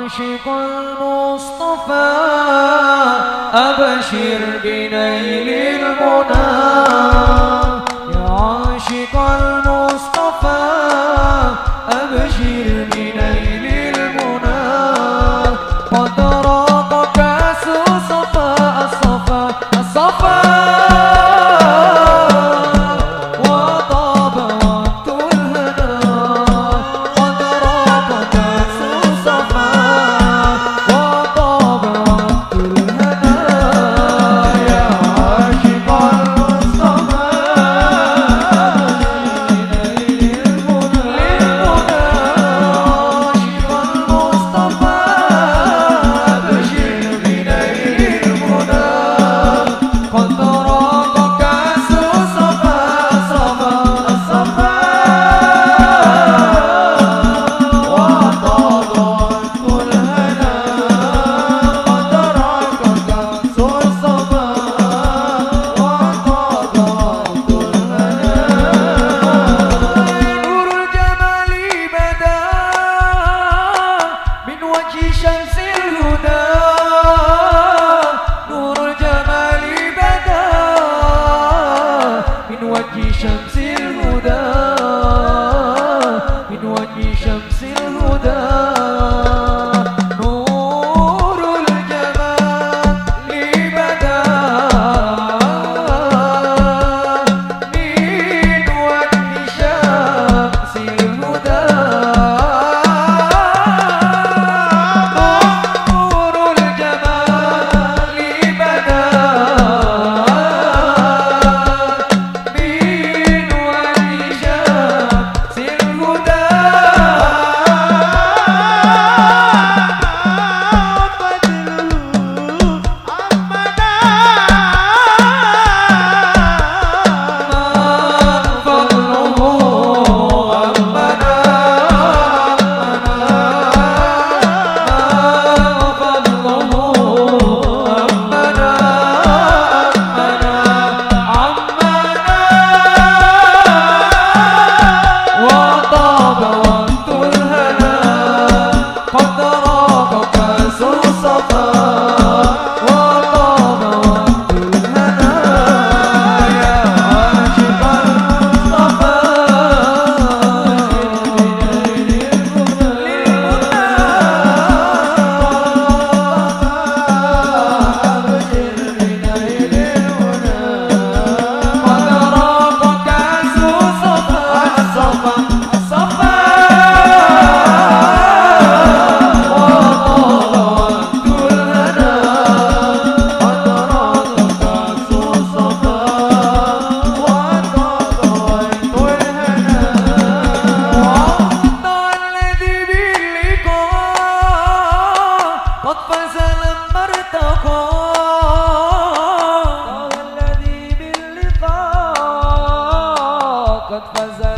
عاشق المصطفى أبشر بنيل المنى. باللقاء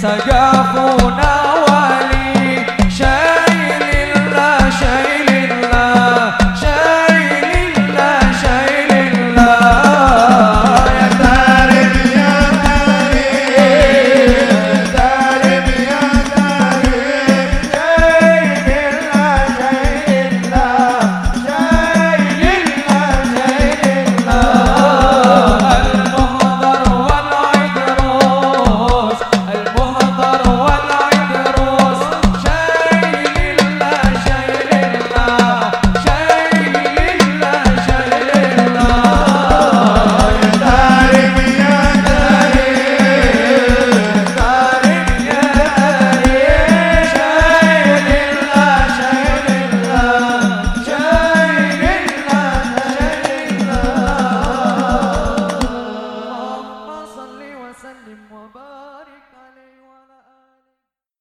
sagrado